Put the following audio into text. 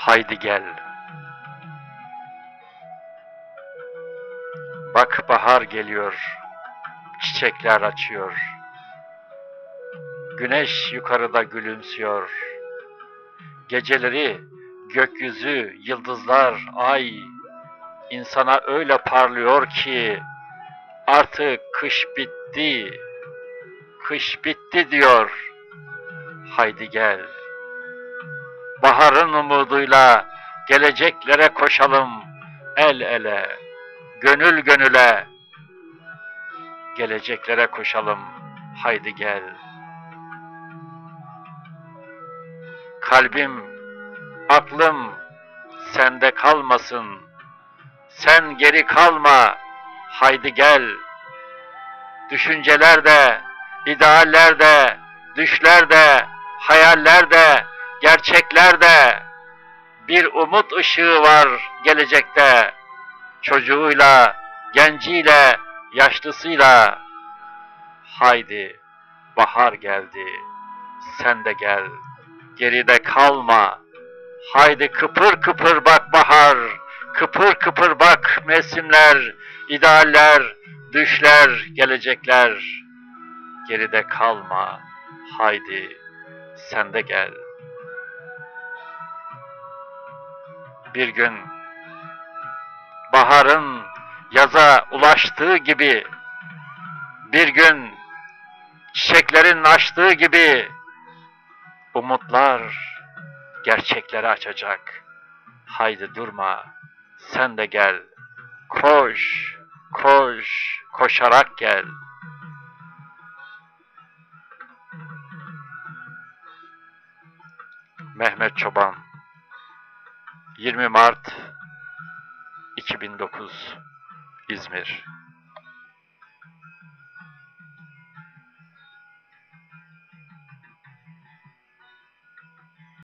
Haydi gel. Bak bahar geliyor. Çiçekler açıyor. Güneş yukarıda gülümsüyor. Geceleri gökyüzü, yıldızlar, ay insana öyle parlıyor ki artık kış bitti. Kış bitti diyor. Haydi gel. Baharın umuduyla geleceklere koşalım el ele, gönül gönüle. Geleceklere koşalım. Haydi gel. Kalbim, aklım sende kalmasın. Sen geri kalma. Haydi gel. Düşünceler de, idealler de, düşler de, hayaller de, gerçekler de bir umut ışığı var gelecekte. Çocuğuyla, genciyle, yaşlısıyla. Haydi, bahar geldi. Sen de gel. Geride kalma. Haydi kıpır kıpır bak bahar. Kıpır kıpır bak mevsimler, idealler, düşler, gelecekler. Geride kalma. Haydi sen de gel. Bir gün baharın yaza ulaştığı gibi bir gün çiçeklerin açtığı gibi umutlar gerçekleri açacak. Haydi durma, sen de gel. Koş, koş, koşarak gel. Mehmet Çoban 20 Mart 2009 İzmir